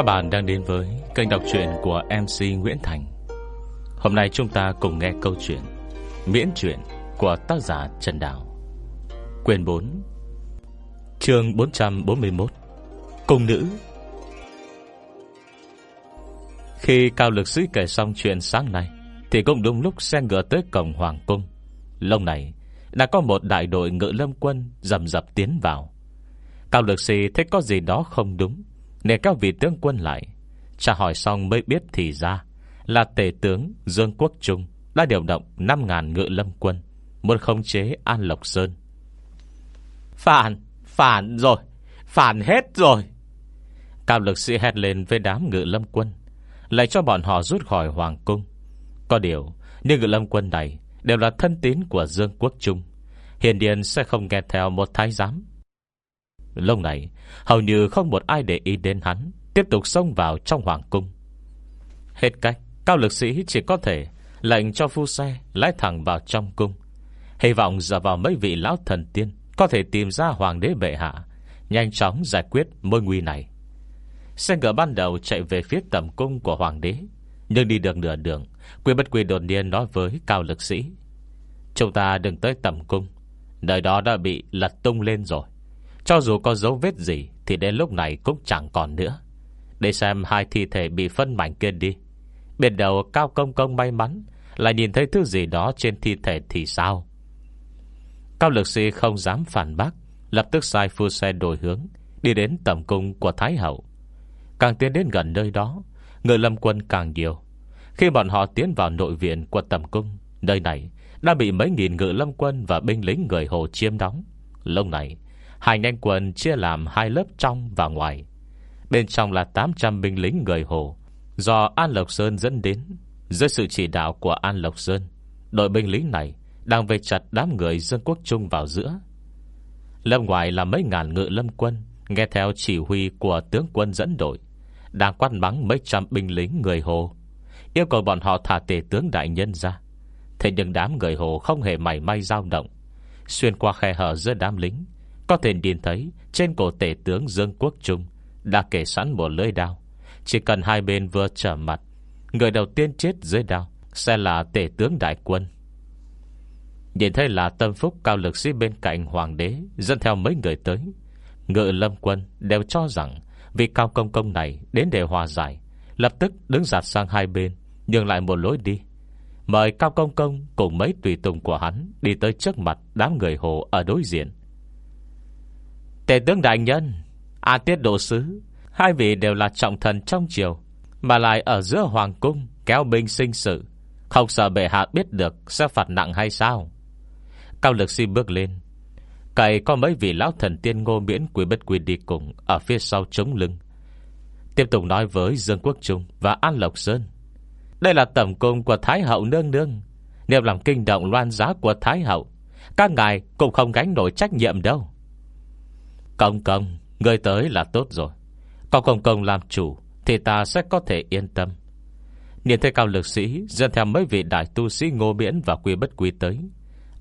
Các bạn đang đến với kênh đọc truyện của MC Nguyễn Thành. Hôm nay chúng ta cùng nghe câu chuyện Miễn truyện của tác giả Trần Đào. Quyền 4 chương 441 Cung nữ. Khi Cao Lực Sĩ kể xong chuyện sáng nay, Thì cũng đúng lúc xe ngựa tới cổng Hoàng Cung. Lâu này, Đã có một đại đội ngự lâm quân Dầm dập tiến vào. Cao Lực Sĩ thấy có gì đó không đúng nên các vị tướng quân lại. Trả hỏi xong mới biết thì ra Là tể tướng Dương Quốc Trung Đã điều động 5.000 ngự lâm quân Muốn khống chế An Lộc Sơn. Phản Phản rồi Phản hết rồi. Cao lực sĩ hét lên với đám ngự lâm quân Lại cho bọn họ rút khỏi Hoàng Cung. Có điều Nhưng ngự lâm quân này Đều là thân tín của Dương Quốc Trung. Hiền điền sẽ không nghe theo một thái giám Lúc này Hầu như không một ai để ý đến hắn, Tiếp tục xông vào trong Hoàng Cung. Hết cách, Cao lực sĩ chỉ có thể Lệnh cho phu xe lái thẳng vào trong cung. Hy vọng giờ vào mấy vị lão thần tiên Có thể tìm ra hoàng đế bệ hạ, Nhanh chóng giải quyết mối nguy này. Xe ngựa ban đầu chạy về phía tầm cung của hoàng đế, Nhưng đi được nửa đường Quy bất quy đột nhiên nói với cao lực sĩ, Chúng ta đừng tới tầm cung, Nơi đó đã bị lật tung lên rồi. Cho dù có dấu vết gì, Thì đến lúc này cũng chẳng còn nữa. Để xem hai thi thể bị phân mảnh kia đi. Biệt đầu cao công công may mắn Lại nhìn thấy thứ gì đó trên thi thể thì sao? Cao lực sĩ không dám phản bác, Lập tức sai phu xe đổi hướng, Đi đến tầm cung của Thái Hậu. Càng tiến đến gần nơi đó, Người lâm quân càng nhiều. Khi bọn họ tiến vào nội viện của tầm cung, Nơi này đã bị mấy nghìn ngự lâm quân Và binh lính người Hồ chiêm đóng. Lâu này Hai nhanh quân chia làm hai lớp trong và ngoài. Bên trong là 800 binh lính người Hồ. Do An Lộc Sơn dẫn đến, Dưới sự chỉ đạo của An Lộc Sơn, Đội binh lính này Đang về chặt đám người dân quốc trung vào giữa. Lâm ngoài là mấy ngàn ngự lâm quân, Nghe theo chỉ huy của tướng quân dẫn đội, Đang quát mắng mấy trăm binh lính người Hồ. Yêu cầu bọn họ thả tể tướng đại nhân ra. Thế nhưng đám người Hồ không hề mảy may dao động. Xuyên qua khe hở giữa đám lính có thể nhìn thấy, Trên cổ tể tướng Dương Quốc Trung Đã kể sẵn một lưỡi đao. Chỉ cần hai bên vừa trở mặt, Người đầu tiên chết dưới đao Sẽ là tể tướng đại quân. Nhìn thấy là tâm phúc cao lực sĩ bên cạnh hoàng đế, Dẫn theo mấy người tới, Ngự lâm quân đều cho rằng Vị cao công công này đến để hòa giải, Lập tức đứng giặt sang hai bên, Nhường lại một lối đi. Mời cao công công cùng mấy tùy tùng của hắn Đi tới trước mặt đám người hồ ở đối diện. Tề tướng đại nhân, A tiết độ sứ, Hai vị đều là trọng thần trong triều, Mà lại ở giữa hoàng cung Kéo binh sinh sự. Không sợ bệ hạ biết được Sẽ phạt nặng hay sao? Cao lực si bước lên. Cậy có mấy vị lão thần tiên ngô miễn Quý bất quy đi cùng Ở phía sau chống lưng. Tiếp tục nói với Dương Quốc Trung Và An Lộc Sơn. Đây là tầm cung của Thái Hậu Nương Nương. Nếu làm kinh động loan giá của Thái Hậu, Các ngài cũng không gánh nổi trách nhiệm đâu. Công công Người tới là tốt rồi. Có công công làm chủ, Thì ta sẽ có thể yên tâm. Nhìn thấy cao lực sĩ Dân theo mấy vị đại tu sĩ ngô miễn Và quy bất quy tới,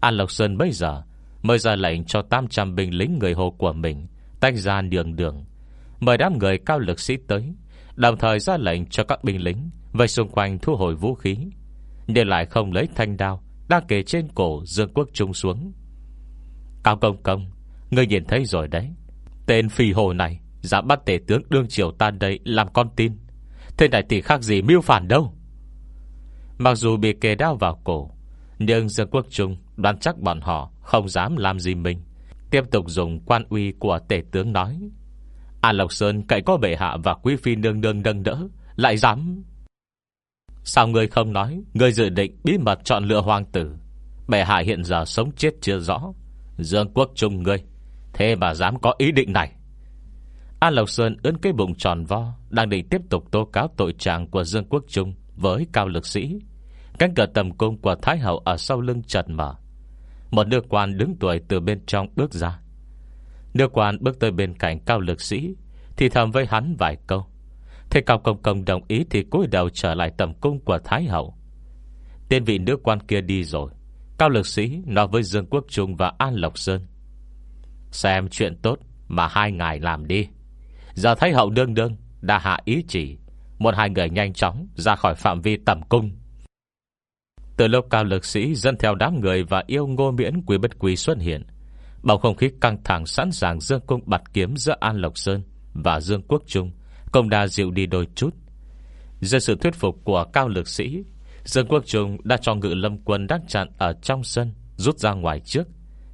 An Lộc Sơn bây giờ Mới ra lệnh cho 800 binh lính người hồ của mình Tách ra đường đường, Mời đám người cao lực sĩ tới, Đồng thời ra lệnh cho các binh lính Về xung quanh thu hồi vũ khí, để lại không lấy thanh đao Đang kề trên cổ Dương Quốc Trung xuống. Cao công công, Ngươi nhìn thấy rồi đấy. Tên phi hồ này Dám bắt tể tướng đương triều tan đây làm con tin. Thế này thì khác gì mưu phản đâu. Mặc dù bị kề đao vào cổ, Nhưng Dương Quốc Trung đoán chắc bọn họ Không dám làm gì mình. Tiếp tục dùng quan uy của tể tướng nói À Lộc Sơn cậy có bệ hạ Và quý phi nương nương nâng đỡ, Lại dám? Sao ngươi không nói, Ngươi dự định bí mật chọn lựa hoàng tử? Bệ hạ hiện giờ sống chết chưa rõ. Dương quốc trung ngươi Thế mà dám có ý định này. An Lộc Sơn ướn cái bụng tròn vo, Đang định tiếp tục tố cáo tội trạng Của Dương Quốc Trung với cao lực sĩ. Cánh cửa tầm cung của Thái Hậu Ở sau lưng chật mở. Một nước quan đứng tuổi từ bên trong bước ra. Nước quan bước tới bên cạnh cao lực sĩ, Thì thầm với hắn vài câu. Thế cao công công đồng ý Thì cúi đầu trở lại tầm cung của Thái Hậu. Tên vị nữ quan kia đi rồi. Cao lực sĩ nói với Dương Quốc Trung Và An Lộc Sơn Xem chuyện tốt Mà hai ngài làm đi. Giờ thấy Hậu đương đương, Đã hạ ý chỉ. Một hai người nhanh chóng ra khỏi phạm vi tầm cung. Từ lúc cao lực sĩ Dân theo đám người và yêu ngô miễn Quý bất quý xuất hiện, Bầu không khí căng thẳng sẵn sàng Dương cung bật kiếm giữa An Lộc Sơn Và Dương Quốc Trung, Công đa dịu đi đôi chút. Dưới sự thuyết phục của cao lực sĩ, Dương Quốc Trung đã cho ngự lâm quân Đang chặn ở trong sân, Rút ra ngoài trước.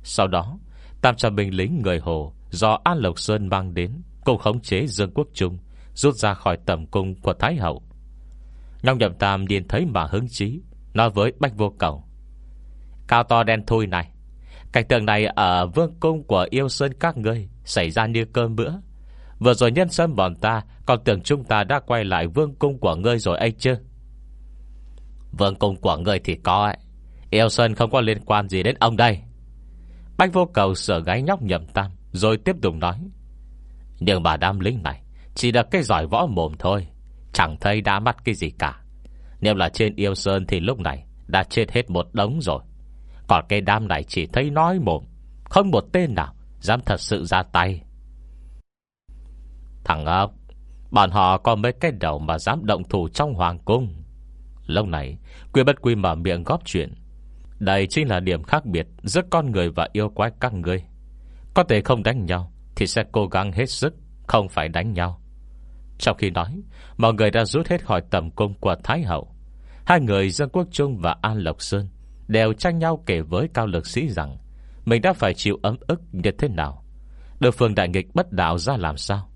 Sau đó Tam trăm binh lính người Hồ Do An Lộc Sơn mang đến, Cùng khống chế Dương Quốc Trung, Rút ra khỏi tầm cung của Thái Hậu. Ngọc Nhậm Tam điền thấy mà hứng chí, Nói với Bách Vô Cầu, Cao to đen thui này, Cảnh tượng này ở vương cung của yêu sơn các ngươi Xảy ra như cơm bữa. Vừa rồi nhân sâm bọn ta Còn tưởng chúng ta đã quay lại vương cung của ngươi rồi ấy chứ? Vương cung của ngươi thì có ấy. Yêu sơn không có liên quan gì đến ông đây. Bách vô cầu sợ gái nhóc nhậm tam, Rồi tiếp tục nói. Nhưng bà đám lính này, Chỉ là cái giỏi võ mồm thôi, Chẳng thấy đã mắt cái gì cả. Nếu là trên yêu sơn thì lúc này Đã chết hết một đống rồi. Còn cái đám này chỉ thấy nói mồm, Không một tên nào Dám thật sự ra tay. Thằng ốc, Bọn họ có mấy cái đầu mà dám động thủ trong hoàng cung. Lâu này, Quy bất quy mở miệng góp chuyện. Đây chính là điểm khác biệt Giữa con người và yêu quái các người Có thể không đánh nhau Thì sẽ cố gắng hết sức, Không phải đánh nhau. Trong khi nói, Mọi người đã rút hết khỏi tầm cung của Thái Hậu. Hai người dân Quốc Trung và An Lộc Sơn Đều tranh nhau kể với cao lực sĩ rằng Mình đã phải chịu ấm ức như thế nào. Được phương đại nghịch bất đạo ra làm sao?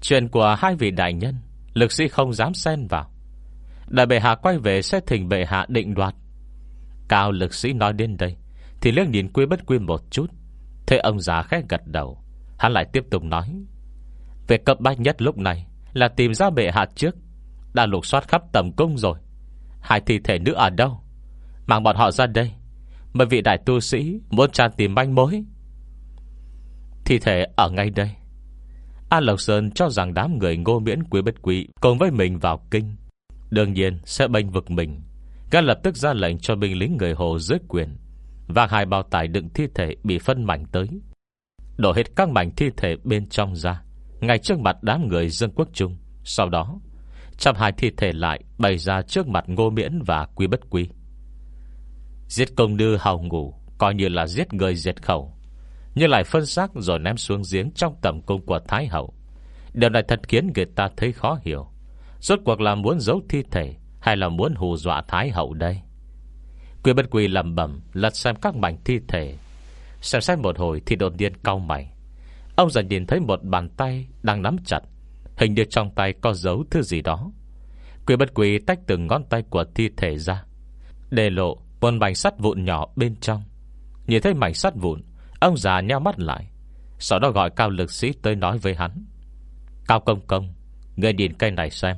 Chuyện của hai vị đại nhân, Lực sĩ không dám xen vào. Đại bệ hạ quay về sẽ thỉnh bệ hạ định đoạt Cao lực sĩ nói đến đây, Thì liếc nhìn quy bất quy một chút. Thế ông già khẽ gật đầu. Hắn lại tiếp tục nói về cấp bách nhất lúc này Là tìm ra bệ hạ trước. Đã lục soát khắp tầm cung rồi. Hai thi thể nữ ở đâu? Mang bọn họ ra đây. Bởi vị đại tu sĩ muốn tra tìm manh mối. Thi thể ở ngay đây. An Lộc Sơn cho rằng đám người ngô miễn quý bất quý Cùng với mình vào kinh, Đương nhiên sẽ bênh vực mình các lập tức ra lệnh cho binh lính người Hồ dưới quyền, Và hai bao tải đựng thi thể Bị phân mảnh tới. Đổ hết các mảnh thi thể bên trong ra, Ngay trước mặt đám người dân quốc trung. Sau đó Chăm hai thi thể lại bày ra trước mặt ngô miễn và quý bất quý. Giết công đưa hào ngủ, Coi như là giết người diệt khẩu, Nhưng lại phân xác rồi ném xuống giếng Trong tầm cung của Thái Hậu. Điều này thật khiến người ta thấy khó hiểu. Rốt cuộc là muốn giấu thi thể hay là muốn hù dọa Thái Hậu đây? Quy bất quy lầm bẩm, Lật xem các mảnh thi thể. Xem xét một hồi thì đột nhiên cau mày. Ông dần nhìn thấy một bàn tay Đang nắm chặt. Hình như trong tay có giấu thứ gì đó. Quy bất quy tách từng ngón tay của thi thể ra. Để lộ một mảnh sắt vụn nhỏ bên trong. Nhìn thấy mảnh sắt vụn, Ông già nheo mắt lại. Sau đó gọi cao lực sĩ tới nói với hắn. Cao công công Người nhìn cây này xem.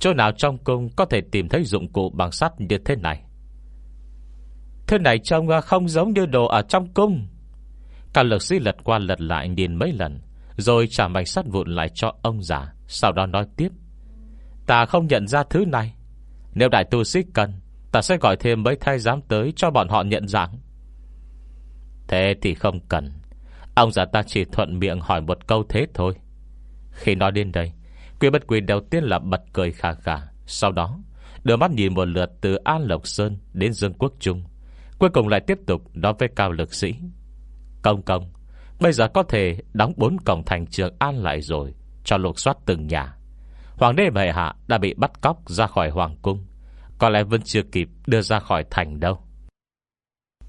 Chỗ nào trong cung có thể tìm thấy dụng cụ bằng sắt như thế này? Thế này trông à, không giống như đồ ở trong cung. Cao lực sĩ lật qua lật lại nhìn mấy lần, Rồi trả mảnh sắt vụn lại cho ông già, Sau đó nói tiếp. Ta không nhận ra thứ này. Nếu đại tu sĩ cần, Ta sẽ gọi thêm mấy thay giám tới Cho bọn họ nhận dạng. Thế thì không cần. Ông già ta chỉ thuận miệng hỏi một câu thế thôi. Khi nói đến đây Quy bất quy đầu tiên là bật cười khà khà. Sau đó Đưa mắt nhìn một lượt từ An Lộc Sơn Đến Dương Quốc Trung. Cuối cùng lại tiếp tục nói với cao lực sĩ. Công công, Bây giờ có thể đóng bốn cổng thành trường An lại rồi, Cho lục soát từng nhà. Hoàng đế bệ hạ đã bị bắt cóc ra khỏi hoàng cung. Có lẽ vẫn chưa kịp đưa ra khỏi thành đâu.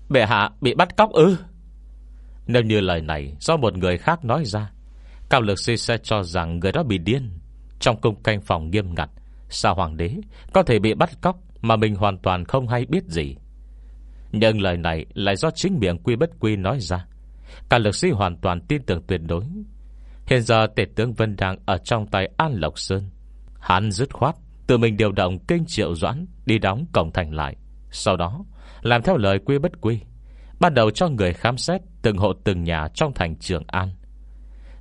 Bệ hạ bị bắt cóc ư? Nếu như lời này Do một người khác nói ra, Cao lực sĩ sẽ cho rằng người đó bị điên. Trong cung canh phòng nghiêm ngặt. Sao hoàng đế có thể bị bắt cóc Mà mình hoàn toàn không hay biết gì? Nhưng lời này Lại do chính miệng quy bất quy nói ra. Cả lực sĩ hoàn toàn tin tưởng tuyệt đối. Hiện giờ tể tướng Vân đang Ở trong tay An Lộc Sơn. Hắn dứt khoát, Tự mình điều động kinh triệu doãn Đi đóng cổng thành lại. Sau đó, làm theo lời quy bất quy, bắt đầu cho người khám xét Từng hộ từng nhà trong thành Trường An.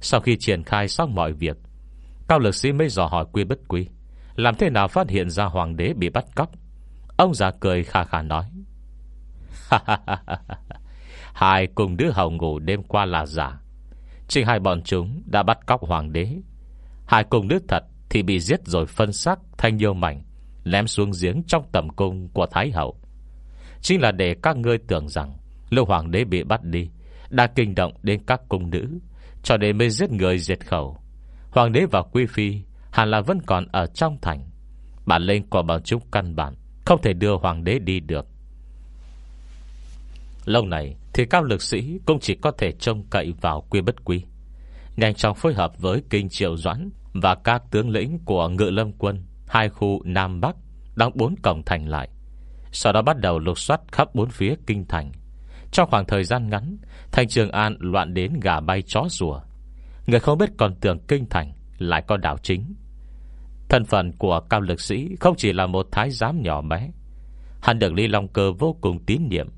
Sau khi triển khai xong mọi việc Cao lực sĩ mới dò hỏi quy bất quy Làm thế nào phát hiện ra hoàng đế bị bắt cóc? Ông già cười khà khà nói. Hai cùng đứa hầu ngủ đêm qua là giả. Chính hai bọn chúng đã bắt cóc hoàng đế. Hai cung nữ thật Thì bị giết rồi phân xác thành nhiều mảnh lém xuống giếng trong tầm cung của Thái Hậu. Chính là để các ngươi tưởng rằng Lưu Hoàng đế bị bắt đi, Đã kinh động đến các cung nữ, Cho đến mới giết người diệt khẩu. Hoàng đế và Quý Phi Hẳn là vẫn còn ở trong thành. Bản lệnh của bọn chúng căn bản, Không thể đưa hoàng đế đi được. Lâu này Thì cao lực sĩ cũng chỉ có thể trông cậy vào quy bất quy Nhanh chóng phối hợp với Kinh Triệu Doãn Và các tướng lĩnh của Ngự Lâm Quân, Hai khu Nam Bắc, Đóng bốn cổng thành lại. Sau đó bắt đầu lục soát khắp bốn phía Kinh Thành. Trong khoảng thời gian ngắn, Thành Trường An loạn đến gà bay chó rùa. Người không biết còn tưởng Kinh Thành Lại có đảo chính. Thân phận của cao lực sĩ Không chỉ là một thái giám nhỏ bé. Hắn được Lý Long Cơ vô cùng tín nhiệm.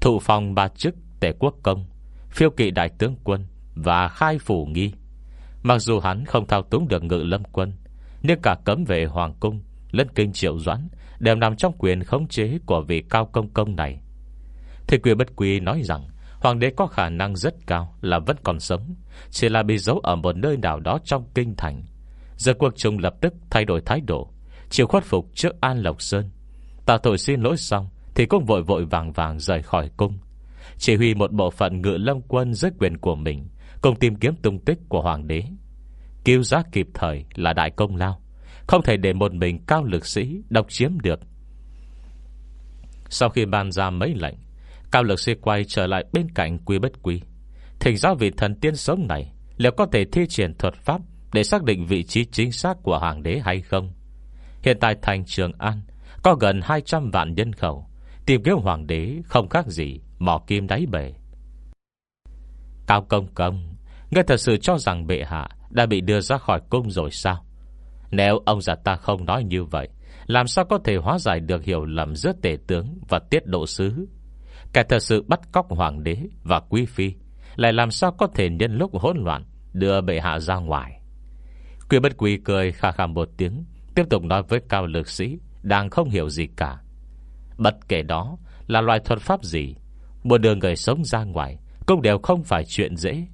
Thụ phòng ba chức Tể quốc công, Phiêu kỵ đại tướng quân Và khai phủ nghi. Mặc dù hắn không thao túng được ngự lâm quân, Nhưng cả cấm về hoàng cung, Lân kinh triệu doãn Đều nằm trong quyền khống chế của vị cao công công này. Thì quyền bất quý nói rằng Hoàng đế có khả năng rất cao Là vẫn còn sống, Chỉ là bị giấu ở một nơi nào đó trong kinh thành. Giờ quốc trung lập tức thay đổi thái độ, Chịu khuất phục trước An Lộc Sơn. Tạ tội xin lỗi xong Thì cũng vội vội vàng vàng rời khỏi cung. Chỉ huy một bộ phận ngự lâm quân dưới quyền của mình, Cùng tìm kiếm tung tích của hoàng đế. Cứu giác kịp thời là đại công lao, Không thể để một mình cao lực sĩ Độc chiếm được. Sau khi ban ra mấy lệnh Cao lực sĩ quay trở lại bên cạnh quý bất quý. Thỉnh giáo vị thần tiên sống này, Liệu có thể thi triển thuật pháp để xác định vị trí chính xác của hoàng đế hay không? Hiện tại thành Trường An, Có gần 200 vạn nhân khẩu, Tìm kiếm hoàng đế không khác gì Mỏ kim đáy bể. Cao công công Ngươi thật sự cho rằng bệ hạ Đã bị đưa ra khỏi cung rồi sao? Nếu ông già ta không nói như vậy, Làm sao có thể hóa giải được hiểu lầm Giữa tể tướng và tiết độ sứ? Kẻ thật sự bắt cóc hoàng đế Và quý phi, Lại làm sao có thể nhân lúc hỗn loạn Đưa bệ hạ ra ngoài? Quy bất quy cười khà khà một tiếng, Tiếp tục nói với cao lực sĩ Đang không hiểu gì cả. Bất kể đó là loại thuật pháp gì, Một đường người sống ra ngoài Cũng đều không phải chuyện dễ.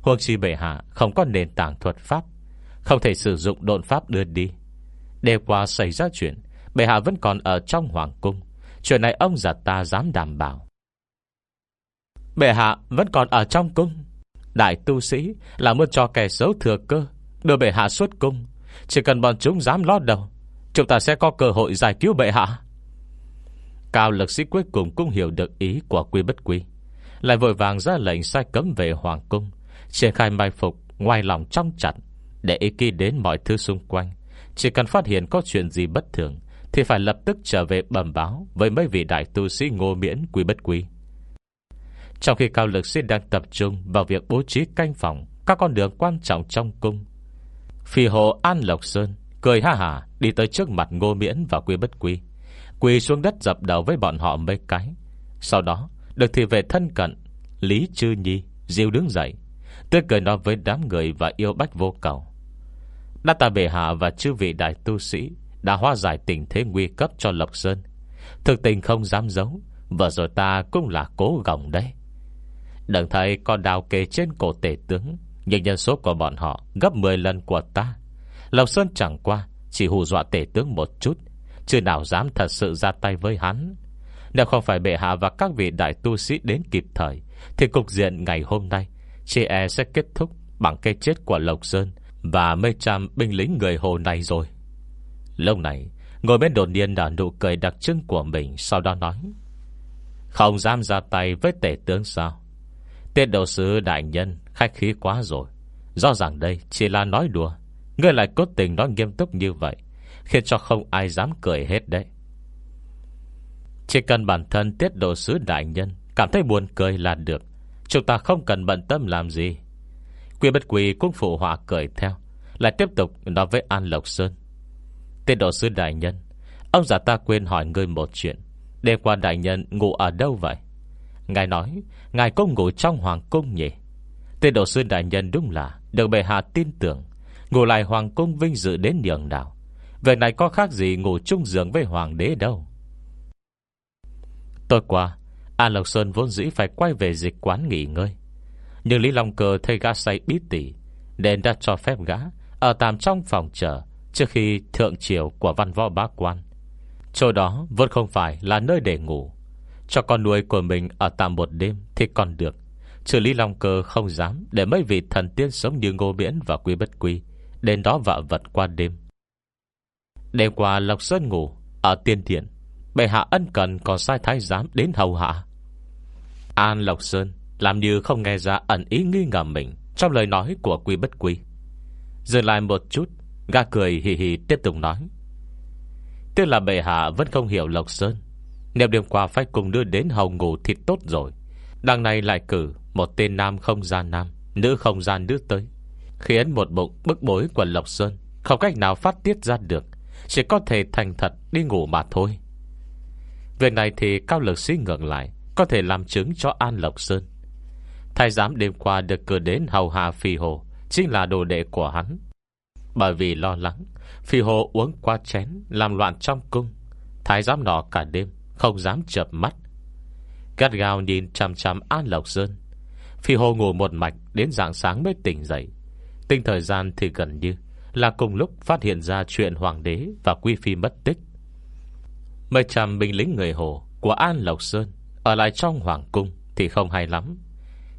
Huống chi bệ hạ không có nền tảng thuật pháp, Không thể sử dụng độn pháp đưa đi. Đêm qua xảy ra chuyện, Bệ hạ vẫn còn ở trong hoàng cung, Chuyện này ông già ta dám đảm bảo. Bệ hạ vẫn còn ở trong cung. Đại tu sĩ là muốn cho kẻ xấu thừa cơ, Đưa bệ hạ xuất cung. Chỉ cần bọn chúng dám lót đầu, Chúng ta sẽ có cơ hội giải cứu bệ hạ. Cao lực sĩ cuối cùng cũng hiểu được ý của quy bất quy, Lại vội vàng ra lệnh sai cấm về Hoàng cung, Triển khai mai phục Ngoài lòng trong chặt Để ý kỳ đến mọi thứ xung quanh. Chỉ cần phát hiện có chuyện gì bất thường, Thì phải lập tức trở về bẩm báo Với mấy vị đại tu sĩ ngô miễn quy bất quy. Trong khi cao lực sĩ đang tập trung Vào việc bố trí canh phòng, Các con đường quan trọng trong cung, Phi hồ An Lộc Sơn Cười ha hả đi tới trước mặt ngô miễn và quy bất quy, Quỳ xuống đất dập đầu với bọn họ mấy cái. Sau đó, Được thì về thân cận, Lý Chư Nhi, Diêu đứng dậy, Tươi cười nói với đám người và yêu bách vô cầu. Đa ta bệ hạ và chư vị đại tu sĩ Đã hóa giải tình thế nguy cấp cho Lộc Sơn. Thực tình không dám giấu và rồi ta cũng là cố gồng đấy. Đừng thấy con đào kề trên cổ tể tướng, nhưng nhân số của bọn họ Gấp 10 lần của ta. Lộc Sơn chẳng qua Chỉ hù dọa tể tướng một chút Chứ nào dám thật sự ra tay với hắn. Nếu không phải bệ hạ và các vị đại tu sĩ đến kịp thời, Thì cục diện ngày hôm nay Chị e sẽ kết thúc Bằng cái chết của Lộc Sơn Và mấy trăm binh lính người hồ này rồi. Lâu này, Ngồi bên đồn điên đã nụ cười đặc trưng của mình, Sau đó nói, Không dám ra tay với tể tướng sao? Tiết đầu sứ đại nhân, Khách khí quá rồi. Rõ ràng đây chỉ là nói đùa, Ngươi lại cố tình nói nghiêm túc như vậy, Khiến cho không ai dám cười hết đấy. Chỉ cần bản thân tiết độ sứ đại nhân Cảm thấy buồn cười là được, Chúng ta không cần bận tâm làm gì. Quy bất quỳ cũng phụ họa cười theo, Lại tiếp tục nói với An Lộc Sơn. Tiết độ sứ đại nhân, Ông giả ta quên hỏi ngươi một chuyện, Đêm qua đại nhân ngủ ở đâu vậy? Ngài nói, Ngài có ngủ trong hoàng cung nhỉ? Tên độ sư đại nhân đúng là Được bệ hạ tin tưởng, Ngủ lại hoàng cung vinh dự đến nhường nào. Việc này có khác gì ngủ chung giường với hoàng đế đâu. Tối qua An Lộc Sơn vốn dĩ phải quay về dịch quán nghỉ ngơi. Nhưng Lý Long Cơ thấy gã say bí tỉ Nên đã cho phép gã Ở tạm trong phòng chờ Trước khi thượng triều của văn võ bá quan. Chỗ đó vẫn không phải là nơi để ngủ. Cho con nuôi của mình Ở tạm một đêm thì còn được. Trừ Lý Long Cơ không dám Để mấy vị thần tiên sống như Ngô Miễn và Quy Bất Quy, Đến đó vạ vật qua đêm. Đêm qua Lộc Sơn ngủ Ở tiên thiện, Bệ hạ ân cần còn sai thái giám đến hầu hạ. An Lộc Sơn Làm như không nghe ra ẩn ý nghi ngờ mình Trong lời nói của Quy Bất Quy. Dừng lại một chút Gà cười hì hì tiếp tục nói. Tức là bệ hạ vẫn không hiểu Lộc Sơn nếu đêm qua phải cùng đưa đến hầu ngủ thì tốt rồi. Đằng này lại cử Một tên nam không gian nam, Nữ không gian nữ tới. Khiến một bụng, bức bối của Lộc Sơn, Không cách nào phát tiết ra được, Chỉ có thể thành thật đi ngủ mà thôi. Việc này thì cao lực sĩ ngược lại, Có thể làm chứng cho An Lộc Sơn. Thái giám đêm qua được cử đến hầu hạ phi hồ, Chính là đồ đệ của hắn. Bởi vì lo lắng, Phi hồ uống qua chén, Làm loạn trong cung. Thái giám nọ cả đêm không dám chập mắt. Gắt gao nhìn chằm chằm An Lộc Sơn. Phi hồ ngủ một mạch Đến dạng sáng mới tỉnh dậy. Tinh thời gian thì gần như Là cùng lúc phát hiện ra chuyện hoàng đế Và quý phi mất tích. Mấy trăm binh lính người Hồ Của An Lộc Sơn Ở lại trong hoàng cung thì không hay lắm.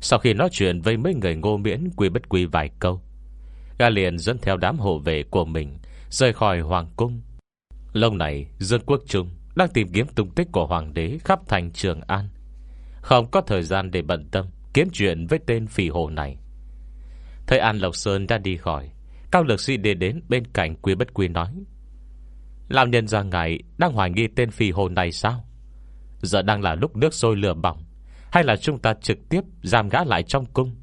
Sau khi nói chuyện với mấy người ngô miễn Quy bất quy vài câu Gà liền dẫn theo đám hộ vệ của mình Rời khỏi hoàng cung. Lâu này dân Quốc Trung đang tìm kiếm tung tích của hoàng đế Khắp thành Trường An. Không có thời gian để bận tâm, Kiếm chuyện với tên phỉ hồ này. Thời An Lộc Sơn đã đi khỏi. Cao lực sĩ đi đến bên cạnh Quy bất quy nói làm nhân ra ngài Đang hoài nghi tên phỉ hồ này sao? Giờ đang là lúc nước sôi lửa bỏng, Hay là chúng ta trực tiếp Giam gã lại trong cung?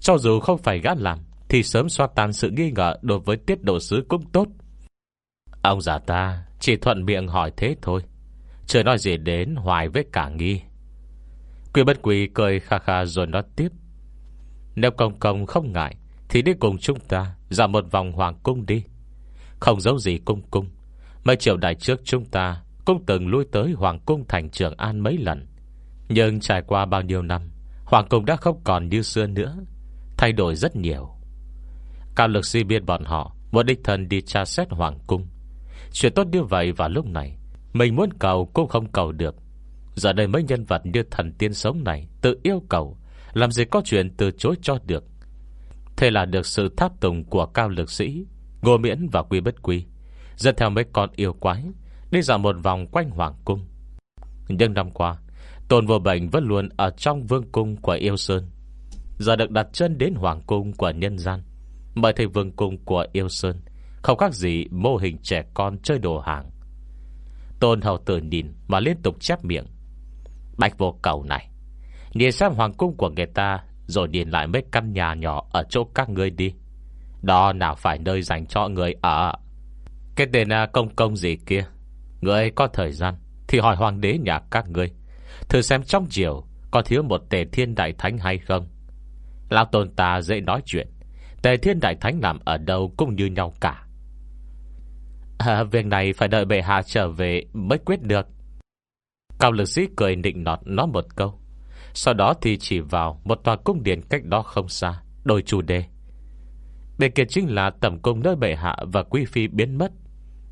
Cho dù không phải gã làm, Thì sớm xoa tan sự nghi ngờ Đối với tiết độ sứ cũng tốt. Ông già ta chỉ thuận miệng hỏi thế thôi. Chưa nói gì đến hoài với cả nghi. Quy bất quỳ cười kha kha rồi nói tiếp. Nếu công công không ngại, Thì đi cùng chúng ta Ra một vòng hoàng cung đi. Không giấu gì cung cung, Mấy triệu đại trước chúng ta Cũng từng lui tới Hoàng cung thành Trường An mấy lần. Nhưng trải qua bao nhiêu năm, Hoàng cung đã không còn như xưa nữa, Thay đổi rất nhiều. Cao lực si biết bọn họ Một đích thần đi tra xét Hoàng cung Chuyện tốt như vậy vào lúc này, Mình muốn cầu cũng không cầu được. Giờ đây mấy nhân vật như thần tiên sống này Tự yêu cầu, Làm gì có chuyện từ chối cho được. Thế là được sự tháp tùng của cao lực sĩ, Ngô miễn và quy bất quy, Dẫn theo mấy con yêu quái, Đi dạo một vòng quanh hoàng cung. Nhưng năm qua Tôn vô bệnh vẫn luôn ở trong vương cung của yêu sơn. Giờ được đặt chân đến hoàng cung của nhân gian Mời thầy vương cung của yêu sơn. Không khác gì mô hình trẻ con chơi đồ hàng. Tôn hầu tử nhìn Mà liên tục chép miệng. Bạch vô cầu này, Nhìn xem hoàng cung của người ta Rồi nhìn lại mấy căn nhà nhỏ Ở chỗ các ngươi đi. Đó nào phải nơi dành cho người ở. Cái tên à, công công gì kia? Người có thời gian Thì hỏi hoàng đế nhà các ngươi. Thử xem trong chiều Có thiếu một tề thiên đại thánh hay không? Lão tôn ta dễ nói chuyện. Tề thiên đại thánh làm ở đâu Cũng như nhau cả à, Việc này phải đợi bệ hạ trở về Mới quyết được. Cao lực sĩ cười nịnh nọt nói một câu. Sau đó thì chỉ vào Một tòa cung điện cách đó không xa Đổi chủ đề. Bên kia chính là tầm cung nơi bệ hạ Và quý phi biến mất.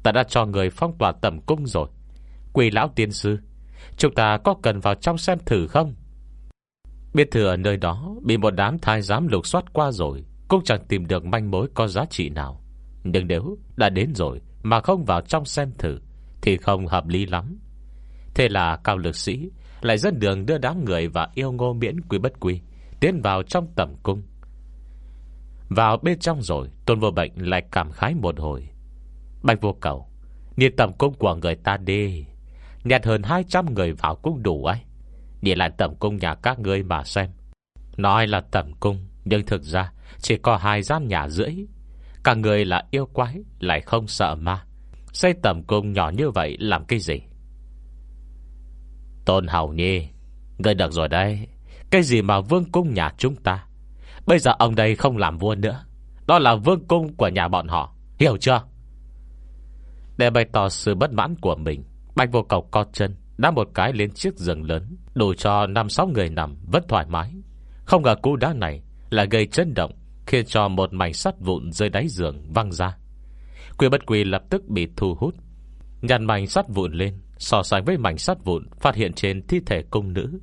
Ta đã cho người phong tỏa tầm cung rồi. Quỳ lão tiên sư Chúng ta có cần vào trong xem thử không? Biết thừa nơi đó Bị một đám thai giám lục soát qua rồi Cũng chẳng tìm được manh mối có giá trị nào. Nhưng nếu đã đến rồi mà không vào trong xem thử, Thì không hợp lý lắm. Thế là cao lực sĩ Lại dẫn đường đưa đám người và yêu ngô miễn quý bất quý Tiến vào trong tầm cung. Vào bên trong rồi, Tôn vô bệnh lại cảm khái một hồi. Bạch vô cầu, Nhìn tầm cung của người ta đi. Nhặt hơn 200 người vào cũng đủ ấy. Nhìn lại tầm cung nhà các ngươi mà xem. Nói là tầm cung, Nhưng thực ra chỉ có hai gian nhà rưỡi Cả người là yêu quái, Lại không sợ ma. Xây tầm cung nhỏ như vậy làm cái gì? Tôn Hầu Nhi, Ngươi được rồi đây Cái gì mà vương cung nhà chúng ta? Bây giờ ông đây không làm vua nữa. Đó là vương cung của nhà bọn họ. Hiểu chưa? Để bày tỏ sự bất mãn của mình, Bạch vô cầu co chân, Đá một cái lên chiếc giường lớn, Đủ cho 5-6 người nằm, vẫn thoải mái. Không ngờ cú đá này Là gây chấn động Khiến cho một mảnh sắt vụn rơi đáy giường văng ra. Quỷ bất quỷ lập tức bị thu hút. Nhằn mảnh sắt vụn lên, So sánh với mảnh sắt vụn Phát hiện trên thi thể cung nữ.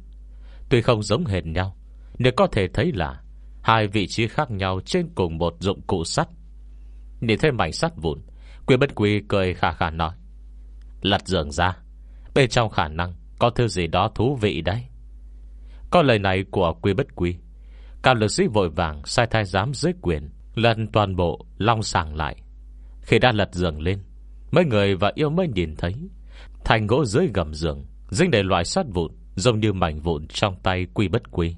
Tuy không giống hệt nhau, Nhưng có thể thấy là Hai vị trí khác nhau trên cùng một dụng cụ sắt. Nhìn thấy mảnh sắt vụn Quỷ bất quỷ cười khả khả nói, Lật giường ra, Bên trong khả năng Có thứ gì đó thú vị đấy. Có lời này của quy bất quy Cao lực sĩ vội vàng Sai thai giám dưới quyền Lần toàn bộ long sàng lại. Khi đã lật giường lên, Mấy người và yêu mới nhìn thấy. Thành gỗ dưới gầm giường, Dính đầy loại sắt vụn, Giống như mảnh vụn trong tay quy bất quy.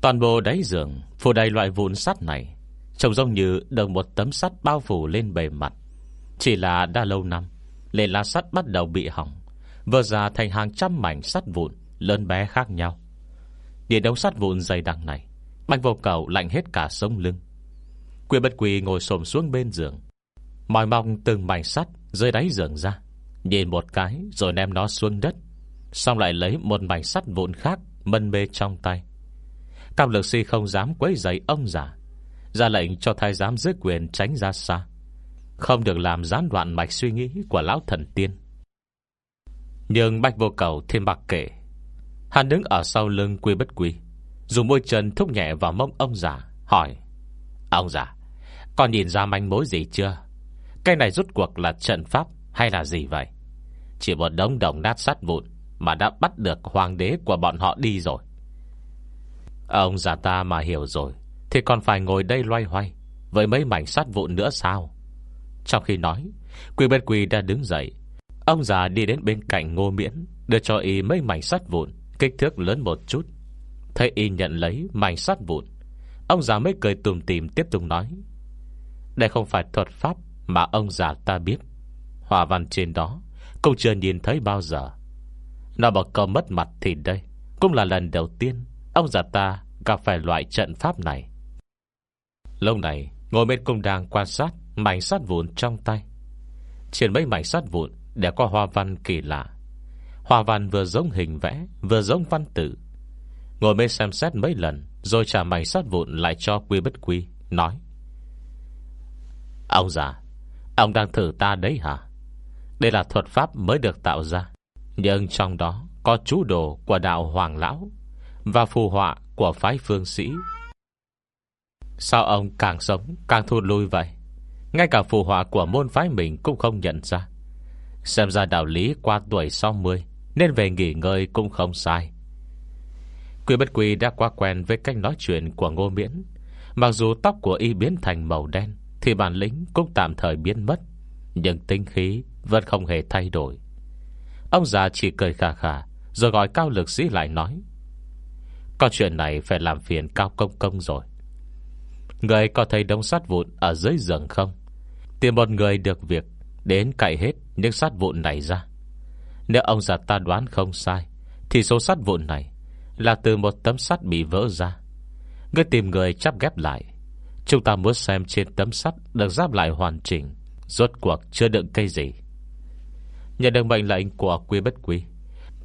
Toàn bộ đáy giường Phủ đầy loại vụn sắt này, Trông giống như được một tấm sắt bao phủ lên bề mặt. Chỉ là đã lâu năm Lệ lá sắt bắt đầu bị hỏng, Vỡ ra thành hàng trăm mảnh sắt vụn Lớn bé khác nhau. Địa đống sắt vụn dày đặc này, Bạch vô cầu lạnh hết cả sống lưng. Quỷ bất quỷ ngồi xổm xuống bên giường. Mỏi mong từng mảnh sắt Rơi đáy giường ra, Nhìn một cái rồi đem nó xuống đất, Xong lại lấy một mảnh sắt vụn khác Mân mê trong tay. Cao lực si không dám quấy giấy ông già, ra lệnh cho thái giám dưới quyền tránh ra xa, Không được làm gián đoạn mạch suy nghĩ Của lão thần tiên. Nhưng bạch vô cầu thêm bạc kể Hắn đứng ở sau lưng quy bất quy Dùng môi chân thúc nhẹ vào mông ông già, Hỏi, Ông già, Con nhìn ra manh mối gì chưa? Cái này rút cuộc là trận pháp Hay là gì vậy? Chỉ một đống đồng nát sắt vụn Mà đã bắt được hoàng đế của bọn họ đi rồi. Ông già ta mà hiểu rồi, thì còn phải ngồi đây loay hoay Với mấy mảnh sắt vụn nữa sao? Trong khi nói Quỳ bên quỳ đã đứng dậy. Ông già đi đến bên cạnh ngô miễn, Đưa cho y mấy mảnh sắt vụn. Kích thước lớn một chút. Thấy y nhận lấy mảnh sắt vụn. Ông già mới cười tùm tìm tiếp tục nói. Đây không phải thuật pháp Mà ông già ta biết. Hòa văn trên đó, Cũng chưa nhìn thấy bao giờ. Nó bỏ câu mất mặt thì đây, Cũng là lần đầu tiên Ông già ta gặp phải loại trận pháp này. Lâu này, ngồi bên cung đang quan sát Mảnh sắt vụn trong tay. Trên mấy mảnh sắt vụn Đều có hoa văn kỳ lạ. Hoa văn vừa giống hình vẽ, Vừa giống văn tự. Ngồi bên xem xét mấy lần, Rồi trả mảnh sát vụn lại cho quy bất quy, Nói. Ông già, Ông đang thử ta đấy hả? Đây là thuật pháp mới được tạo ra, Nhưng trong đó Có chú đồ của đạo Hoàng Lão Và phù họa của phái phương sĩ. Sao ông càng sống, càng thụt lui vậy? Ngay cả phù họa của môn phái mình Cũng không nhận ra. Xem ra đạo lý qua tuổi 60 nên về nghỉ ngơi cũng không sai. Quy bất quy đã quá quen Với cách nói chuyện của ngô miễn. Mặc dù tóc của y biến thành màu đen, Thì bản lĩnh cũng tạm thời biến mất, Nhưng tinh khí Vẫn không hề thay đổi. Ông già chỉ cười khà khà, Rồi gọi cao lực sĩ lại nói, Có chuyện này phải làm phiền cao công công rồi. Người có thấy đống sát vụn Ở dưới giường không? Tìm một người được việc, Đến cậy hết những sát vụn này ra. Nếu ông già ta đoán không sai, Thì số sắt vụn này Là từ một tấm sắt bị vỡ ra. Người tìm người chắp ghép lại. Chúng ta muốn xem trên tấm sắt Được giáp lại hoàn chỉnh, Rốt cuộc chưa đựng cây gì. Nhận được mệnh lệnh của quý bất quý,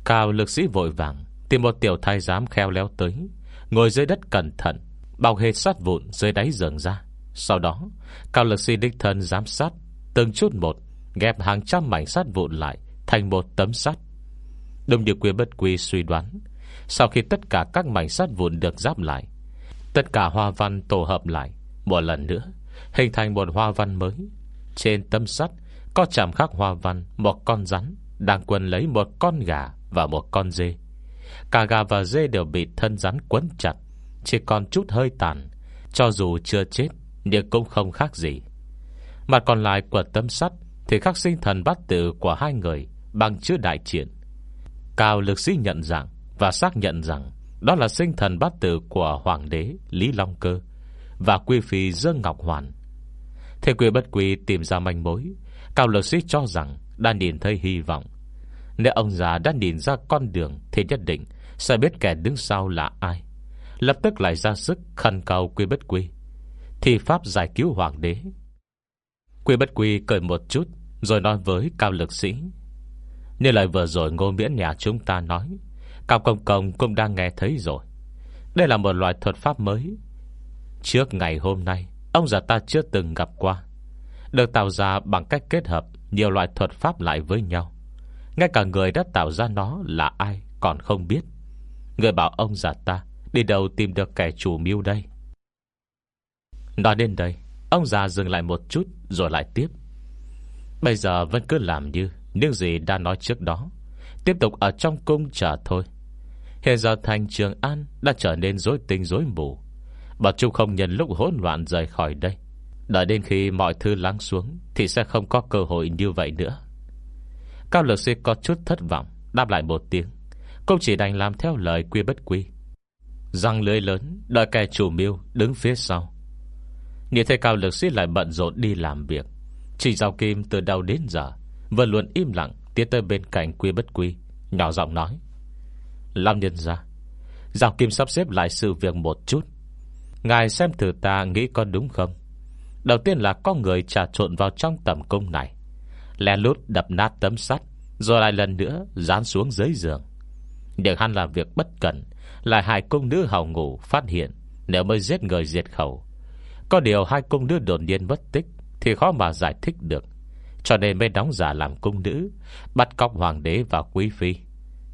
Cao lực sĩ vội vàng Tìm một tiểu thái giám kheo léo tới, Ngồi dưới đất cẩn thận, Bọc hết sắt vụn dưới đáy giường ra. Sau đó, Cao lực sĩ đích thân giám sát Từng chút một, Ghép hàng trăm mảnh sắt vụn lại Thành một tấm sắt. Đồng điều quyền bất quy suy đoán, Sau khi tất cả các mảnh sắt vụn được giáp lại, Tất cả hoa văn tổ hợp lại, Một lần nữa, Hình thành một hoa văn mới. Trên tấm sắt Có chạm khắc hoa văn, Một con rắn Đang quần lấy một con gà và một con dê. Cả gà và dê đều bị thân rắn quấn chặt, chỉ còn chút hơi tàn, Cho dù chưa chết Nhưng cũng không khác gì. Mặt còn lại của tấm sắt Thì khắc sinh thần bát tự của hai người Bằng chữ đại triển Cao lực sĩ nhận rằng Và xác nhận rằng Đó là sinh thần bát tử của Hoàng đế Lý Long Cơ Và quy phi Dương Ngọc Hoàn. Thế quy bất quy tìm ra manh mối, Cao lực sĩ cho rằng Đã nhìn thấy hy vọng. Nếu ông già đã nhìn ra con đường Thì nhất định sẽ biết kẻ đứng sau là ai. Lập tức lại ra sức khẩn cầu quy bất quy. Thì pháp giải cứu hoàng đế. Quy bất quy cười một chút Rồi nói với cao lực sĩ như lời vừa rồi ngô miễn nhà chúng ta nói, Cao công công cũng đang nghe thấy rồi. Đây là một loại thuật pháp mới. Trước ngày hôm nay, Ông già ta chưa từng gặp qua. Được tạo ra bằng cách kết hợp Nhiều loại thuật pháp lại với nhau. Ngay cả người đã tạo ra nó là ai Còn không biết. Người bảo ông già ta Đi đâu tìm được kẻ chủ mưu đây? Nói đến đây, Ông già dừng lại một chút Rồi lại tiếp. Bây giờ vẫn cứ làm như những gì đã nói trước đó, Tiếp tục ở trong cung trả thôi. Hiện giờ thành Trường An Đã trở nên rối tinh rối mù. Bà Trung không nhận lúc hỗn loạn rời khỏi đây. Đợi đến khi mọi thứ lắng xuống Thì sẽ không có cơ hội như vậy nữa. Cao lực sĩ có chút thất vọng, Đáp lại một tiếng. Cũng chỉ đành làm theo lời quy bất quy. Răng lưới lớn, Đợi kẻ chủ mưu đứng phía sau. Nhìn thấy cao lực sĩ lại bận rộn đi làm việc. Chỉ giao kim từ đầu đến giờ vẫn luôn im lặng, Tiến tới bên cạnh quy bất quy, Nhỏ giọng nói. Lâm nhân ra Giao kim sắp xếp lại sự việc một chút. Ngài xem thử ta nghĩ có đúng không? Đầu tiên là có người trà trộn vào trong tầm cung này Lè lút đập nát tấm sắt, Rồi lại lần nữa dán xuống dưới giường. Nhưng hắn làm việc bất cẩn, Lại hai cung nữ hầu ngủ phát hiện Nếu mới giết người diệt khẩu. Có điều hai cung nữ đồn nhiên mất tích Thì khó mà giải thích được. Cho nên mới đóng giả làm cung nữ, Bắt cóc hoàng đế và quý phi.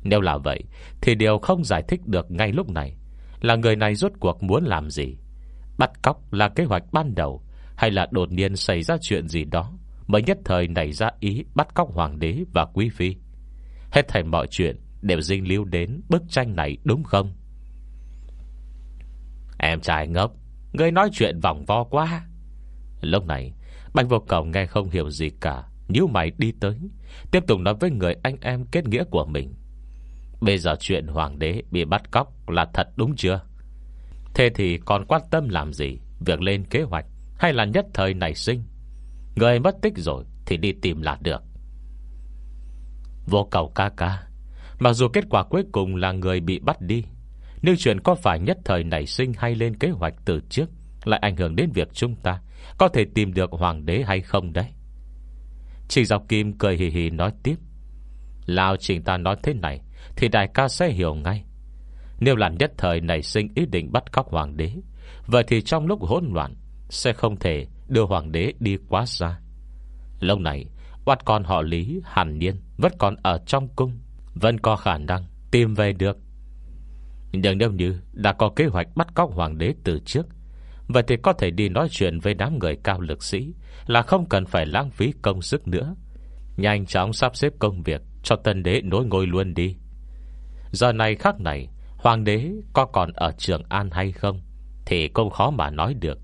Nếu là vậy, Thì điều không giải thích được ngay lúc này Là người này rốt cuộc muốn làm gì? Bắt cóc là kế hoạch ban đầu Hay là đột nhiên xảy ra chuyện gì đó Mới nhất thời nảy ra ý Bắt cóc hoàng đế và quý phi? Hết thảy mọi chuyện Đều dinh lưu đến bức tranh này, đúng không? Em trai ngốc Ngươi nói chuyện vòng vo quá. Lúc này Bạch vô cầu nghe không hiểu gì cả, Nhíu mày đi tới, Tiếp tục nói với người anh em kết nghĩa của mình. Bây giờ chuyện hoàng đế bị bắt cóc Là thật đúng chưa? Thế thì còn quan tâm làm gì? Việc lên kế hoạch Hay là nhất thời nảy sinh? Người mất tích rồi thì đi tìm là được. Vô cầu ca ca, Mặc dù kết quả cuối cùng là người bị bắt đi, Nhưng chuyện có phải nhất thời nảy sinh Hay lên kế hoạch từ trước Lại ảnh hưởng đến việc chúng ta? Có thể tìm được hoàng đế hay không đấy? Trình Dọc Kim cười hì hì nói tiếp. Lào trình ta nói thế này, Thì đại ca sẽ hiểu ngay. Nếu là nhất thời nảy sinh ý định bắt cóc hoàng đế, Vậy thì trong lúc hỗn loạn, Sẽ không thể đưa hoàng đế đi quá xa. Lâu này, Oát con họ Lý hẳn nhiên Vẫn còn ở trong cung, Vẫn có khả năng tìm về được. Nhưng nếu như đã có kế hoạch bắt cóc hoàng đế từ trước Vậy thì có thể đi nói chuyện với đám người cao lực sĩ, Là không cần phải lãng phí công sức nữa. Nhanh chóng sắp xếp công việc, Cho tân đế nối ngôi luôn đi. Giờ này khác này, Hoàng đế có còn ở Trường An hay không? Thì cũng khó mà nói được.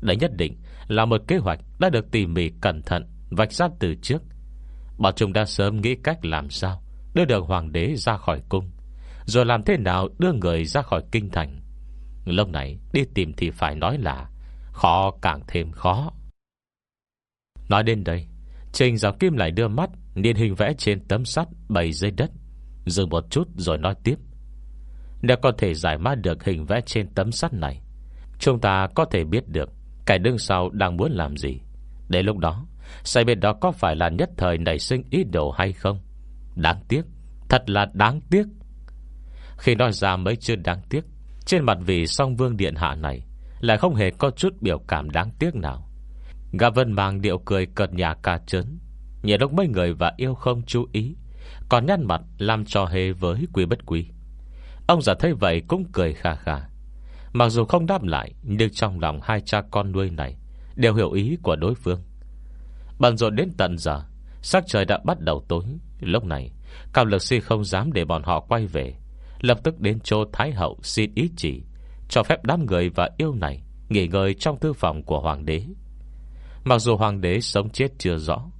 Đấy nhất định là một kế hoạch Đã được tỉ mỉ cẩn thận, Vạch ra từ trước. Bọn chúng đã sớm nghĩ cách làm sao Đưa được hoàng đế ra khỏi cung, Rồi làm thế nào đưa người ra khỏi kinh thành. Lúc này đi tìm thì phải nói là Khó càng thêm khó. Nói đến đây, Trình giáo kim lại đưa mắt Nhìn hình vẽ trên tấm sắt bày dưới đất. Dừng một chút rồi nói tiếp. Nếu có thể giải mã được hình vẽ trên tấm sắt này, Chúng ta có thể biết được Kẻ đứng sau đang muốn làm gì. Để lúc đó Sai bên đó có phải là nhất thời nảy sinh ý đồ hay không. Đáng tiếc, Thật là đáng tiếc. Khi nói ra mấy chưa đáng tiếc trên mặt vị song vương điện hạ này, Lại không hề có chút biểu cảm đáng tiếc nào. Gà vân mang điệu cười cợt nhà ca chấn Nhờ lúc mấy người và yêu không chú ý, Còn nhăn mặt làm trò hề với quý bất quý. Ông già thấy vậy cũng cười khà khà. Mặc dù không đáp lại, Nhưng trong lòng hai cha con nuôi này Đều hiểu ý của đối phương. Bận rộn đến tận giờ, Sắc trời đã bắt đầu tối. Lúc này, Cao lực si không dám để bọn họ quay về. Lập tức đến chỗ Thái Hậu xin ý chỉ, Cho phép đám người và yêu này Nghỉ ngơi trong thư phòng của Hoàng đế. Mặc dù Hoàng đế sống chết chưa rõ,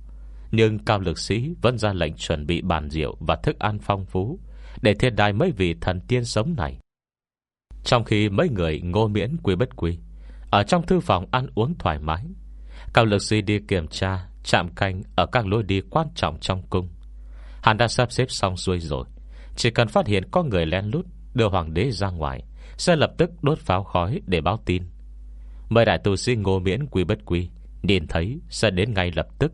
Nhưng cao lực sĩ Vẫn ra lệnh chuẩn bị bàn rượu Và thức ăn phong phú để thiên đài mấy vị thần tiên sống này. Trong khi mấy người ngô miễn quý bất quý Ở trong thư phòng ăn uống thoải mái, Cao lực sĩ đi kiểm tra, Chạm canh ở các lối đi quan trọng trong cung. Hắn đã sắp xếp xong xuôi rồi chỉ cần phát hiện có người lén lút, Đưa hoàng đế ra ngoài, Sẽ lập tức đốt pháo khói để báo tin. Mời đại tu sĩ ngô miễn quy bất quy Nhìn thấy sẽ đến ngay lập tức.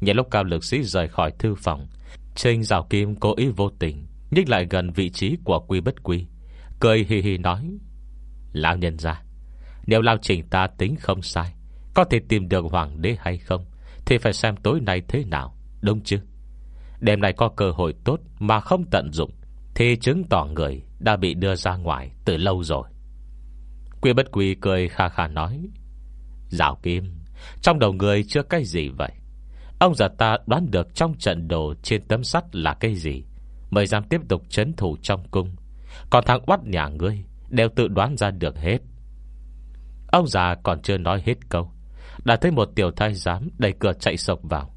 Nhà lúc cao lực sĩ rời khỏi thư phòng Trinh rào kim cố ý vô tình Nhích lại gần vị trí của quy bất quy, Cười hì hì nói, Lão nhân ra Nếu Lao Trình ta tính không sai, Có thể tìm được hoàng đế hay không Thì phải xem tối nay thế nào, Đúng chứ? Đêm nay có cơ hội tốt mà không tận dụng, Thì chứng tỏ người đã bị đưa ra ngoài từ lâu rồi. Quy bất quy cười kha kha nói, Dạo kim, Trong đầu người chưa cái gì vậy? Ông già ta đoán được trong trận đồ Trên tấm sắt là cái gì Mời dám tiếp tục chấn thủ trong cung. Còn thằng oát nhà ngươi Đều tự đoán ra được hết. Ông già còn chưa nói hết câu, Đã thấy một tiểu thái giám Đẩy cửa chạy sộc vào.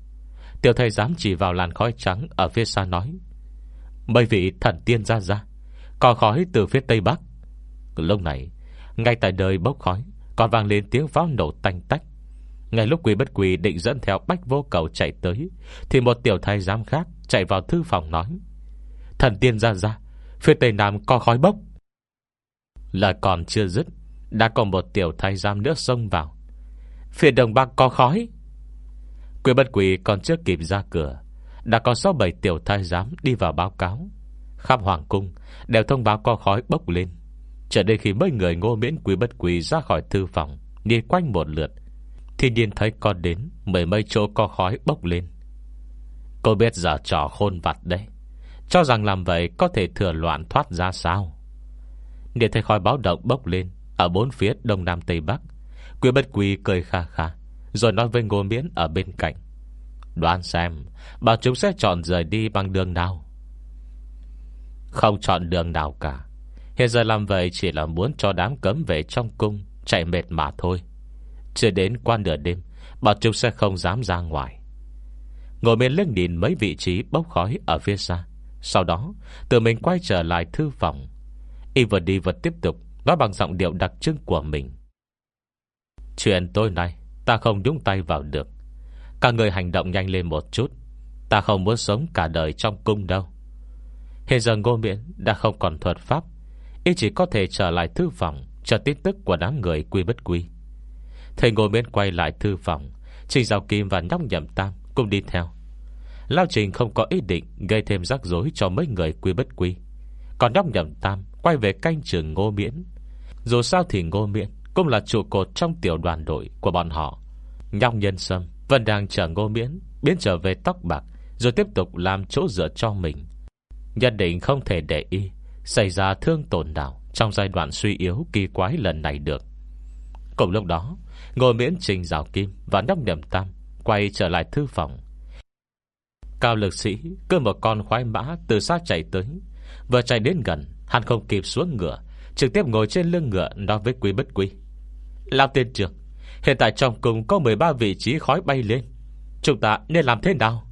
Tiểu thầy giám chỉ vào làn khói trắng Ở phía xa nói. Mấy vị thần tiên ra ra, Có khói từ phía tây bắc. Lúc này, Ngay tại đời bốc khói, Còn vang lên tiếng pháo nổ tanh tách. Ngay lúc quỷ bất quỷ định dẫn theo bách vô cầu chạy tới, Thì một tiểu thầy giám khác Chạy vào thư phòng nói. Thần tiên ra ra, Phía tây nam có khói bốc. Lời còn chưa dứt, Đã còn một tiểu thái giám nữa xông vào. Phía đồng bắc có khói. Quỷ bất quỷ còn chưa kịp ra cửa. Đã có 6-7 tiểu thái giám đi vào báo cáo. Khắp hoàng cung Đều thông báo có khói bốc lên. Trở đến khi mấy người ngô miễn quỷ bất quỷ Ra khỏi thư phòng Nhìn quanh một lượt Thì nhìn thấy con đến mấy mấy chỗ có khói bốc lên. Cô biết giờ trò khôn vặt đấy, Cho rằng làm vậy có thể thừa loạn thoát ra sao? Nhìn thấy khói báo động bốc lên Ở bốn phía đông nam tây bắc Quỷ bất quỷ cười kha kha. Rồi nói với ngô miễn ở bên cạnh. Đoán xem, Bảo chúng sẽ chọn rời đi bằng đường nào? Không chọn đường nào cả. Hiện giờ làm vậy chỉ là muốn cho đám cấm về trong cung, Chạy mệt mà thôi. Chưa đến qua nửa đêm, Bảo chúng sẽ không dám ra ngoài. Ngồi bên lưng nhìn mấy vị trí bốc khói ở phía xa. Sau đó, Tự mình quay trở lại thư phòng. Y vừa đi vừa tiếp tục, Nói bằng giọng điệu đặc trưng của mình. Chuyện tối nay. Ta không đúng tay vào được. Cả người hành động nhanh lên một chút. Ta không muốn sống cả đời trong cung đâu. Hiện giờ ngô miễn Đã không còn thuật pháp. Y chỉ có thể trở lại thư phòng Chờ tin tức của đám người quy bất quy. Thầy ngô miễn quay lại thư phòng Trình Giao Kim và nhóc nhậm tam Cũng đi theo. Lao Trình không có ý định gây thêm rắc rối Cho mấy người quy bất quy. Còn nhóc nhậm tam Quay về canh trường ngô miễn. Dù sao thì ngô miễn cũng là trụ cột trong tiểu đoàn đội của bọn họ. Nhóc nhân sâm Vẫn đang chờ ngô miễn Biến trở về tóc bạc, Rồi tiếp tục làm chỗ dựa cho mình. Nhận định không thể để y Xảy ra thương tổn nào Trong giai đoạn suy yếu kỳ quái lần này được. Cùng lúc đó, Ngô miễn trình rào kim Và nóc niệm tam Quay trở lại thư phòng. Cao lực sĩ Cơ một con khoái mã từ xa chạy tới. Vừa chạy đến gần, Hắn không kịp xuống ngựa, Trực tiếp ngồi trên lưng ngựa nói với quý bất quý. Làm tiên trưởng Hiện tại trong cùng có 13 vị trí khói bay lên. Chúng ta nên làm thế nào?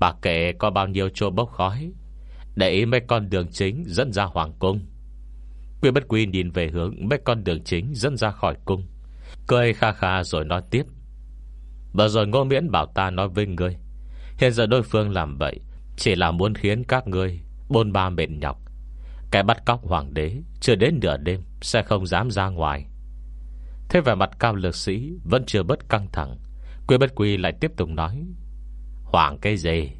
Bà kể có bao nhiêu chỗ bốc khói, Để ý mấy con đường chính dẫn ra hoàng cung. Quyên bất quy nhìn về hướng Mấy con đường chính dẫn ra khỏi cung, Cười kha kha rồi nói tiếp. Và rồi ngô miễn bảo ta nói với ngươi, Hiện giờ đối phương làm vậy Chỉ là muốn khiến các ngươi Bôn ba mệt nhọc. Cái bắt cóc hoàng đế, Chưa đến nửa đêm, Sẽ không dám ra ngoài. Thế về mặt cao lực sĩ Vẫn chưa bớt căng thẳng. Quy bất quy lại tiếp tục nói, Hoàng cái gì?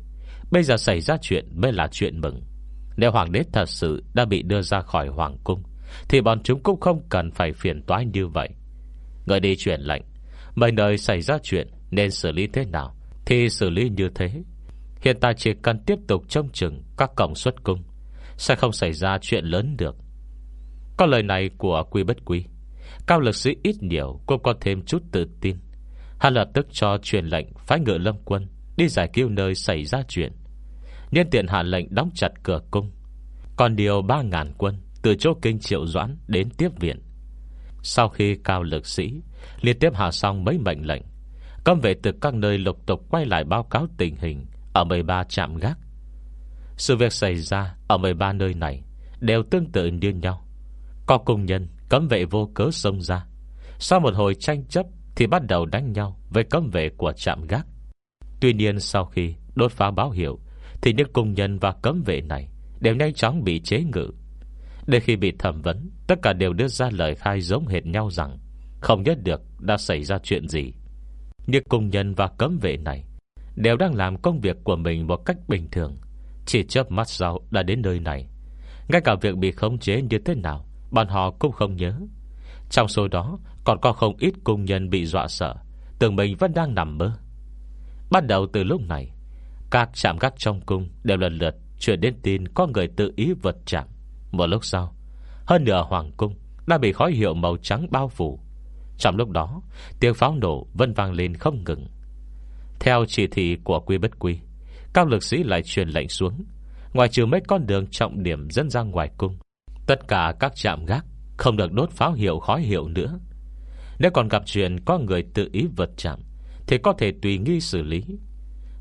Bây giờ xảy ra chuyện mới là chuyện mừng. Nếu hoàng đế thật sự đã bị đưa ra khỏi hoàng cung, Thì bọn chúng cũng không cần phải phiền toái như vậy. Người đi chuyển lệnh Mấy nơi xảy ra chuyện Nên xử lý thế nào Thì xử lý như thế. Hiện tại chỉ cần tiếp tục trông chừng Các cổng xuất cung sẽ không xảy ra chuyện lớn được. Có lời này của quy bất quy, Cao lực sĩ ít nhiều Cũng có thêm chút tự tin. Hắn lập tức cho truyền lệnh phái ngựa lâm quân Đi giải cứu nơi xảy ra chuyện. Nhân tiện hạ lệnh đóng chặt cửa cung. Còn điều 3.000 quân Từ chỗ kinh triệu doãn đến tiếp viện. Sau khi cao lực sĩ Liên tiếp hạ xong mấy mệnh lệnh, Cấm vệ từ các nơi lục tục Quay lại báo cáo tình hình Ở 13 trạm gác. Sự việc xảy ra ở 13 nơi này Đều tương tự như nhau. Có công nhân cấm vệ vô cớ xông ra. Sau một hồi tranh chấp Thì bắt đầu đánh nhau Với cấm vệ của trạm gác. Tuy nhiên sau khi đốt phá báo hiệu Thì những công nhân và cấm vệ này Đều nhanh chóng bị chế ngự. Để khi bị thẩm vấn, Tất cả đều đưa ra lời khai giống hệt nhau rằng Không nhất được đã xảy ra chuyện gì. Những công nhân và cấm vệ này Đều đang làm công việc của mình Một cách bình thường. Chỉ chớp mắt sau đã đến nơi này. Ngay cả việc bị khống chế như thế nào, Bọn họ cũng không nhớ. Trong số đó, Còn có không ít công nhân bị dọa sợ, Tưởng mình vẫn đang nằm mơ. Bắt đầu từ lúc này, Các chạm gác trong cung đều lần lượt Chuyển đến tin có người tự ý vượt chạm Một lúc sau, Hơn nửa hoàng cung Đã bị khói hiệu màu trắng bao phủ. Trong lúc đó, Tiếng pháo nổ vân vang lên không ngừng. Theo chỉ thị của quy bất quy Cao lực sĩ lại truyền lệnh xuống. Ngoài trừ mấy con đường trọng điểm dẫn ra ngoài cung, Tất cả các trạm gác Không được đốt pháo hiệu khói hiệu nữa. Nếu còn gặp chuyện có người tự ý vượt chạm Thì có thể tùy nghi xử lý.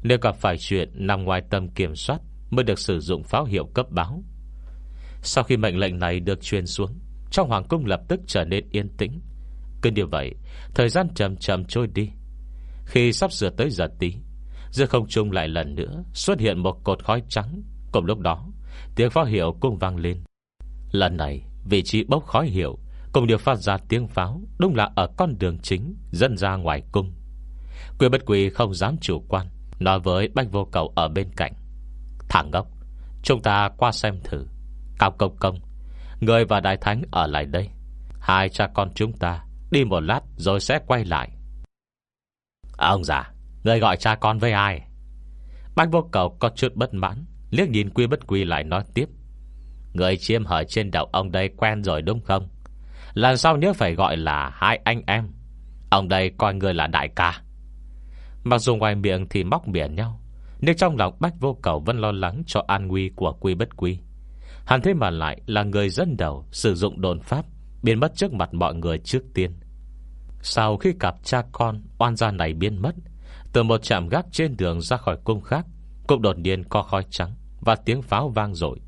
Nếu gặp phải chuyện nằm ngoài tầm kiểm soát, Mới được sử dụng pháo hiệu cấp báo. Sau khi mệnh lệnh này được truyền xuống, Trong hoàng cung lập tức trở nên yên tĩnh. Cứ như vậy, Thời gian chậm chậm trôi đi. Khi sắp sửa tới giờ tí Giữa không trung lại lần nữa Xuất hiện một cột khói trắng. Cùng lúc đó, Tiếng pháo hiệu cũng vang lên. Lần này, vị trí bốc khói hiệu Cùng được phát ra tiếng pháo, Đúng là ở con đường chính, Dẫn ra ngoài cung. Quyền bất quỳ không dám chủ quan, Nói với bách vô cầu ở bên cạnh. Thằng ngốc, Chúng ta qua xem thử. Cao công công, Người và đại thánh ở lại đây. Hai cha con chúng ta Đi một lát rồi sẽ quay lại. Ông già Người gọi cha con với ai? Bách vô cầu có chút bất mãn, Liếc nhìn quy bất quy lại nói tiếp. Người chiêm hở trên đầu ông đây quen rồi đúng không? Lần sau nhớ phải gọi là Hai anh em? Ông đây coi người là đại ca. Mặc dù ngoài miệng thì móc miệng nhau, Nhưng trong lòng bách vô cầu Vẫn lo lắng cho an nguy của quy bất quy. Hắn thế mà lại là người dẫn đầu Sử dụng đồn pháp, Biến mất trước mặt mọi người trước tiên. Sau khi cặp cha con Oan gia này biến mất từ một trạm gác trên đường ra khỏi cung khác, Cũng đột nhiên có khói trắng Và tiếng pháo vang dội.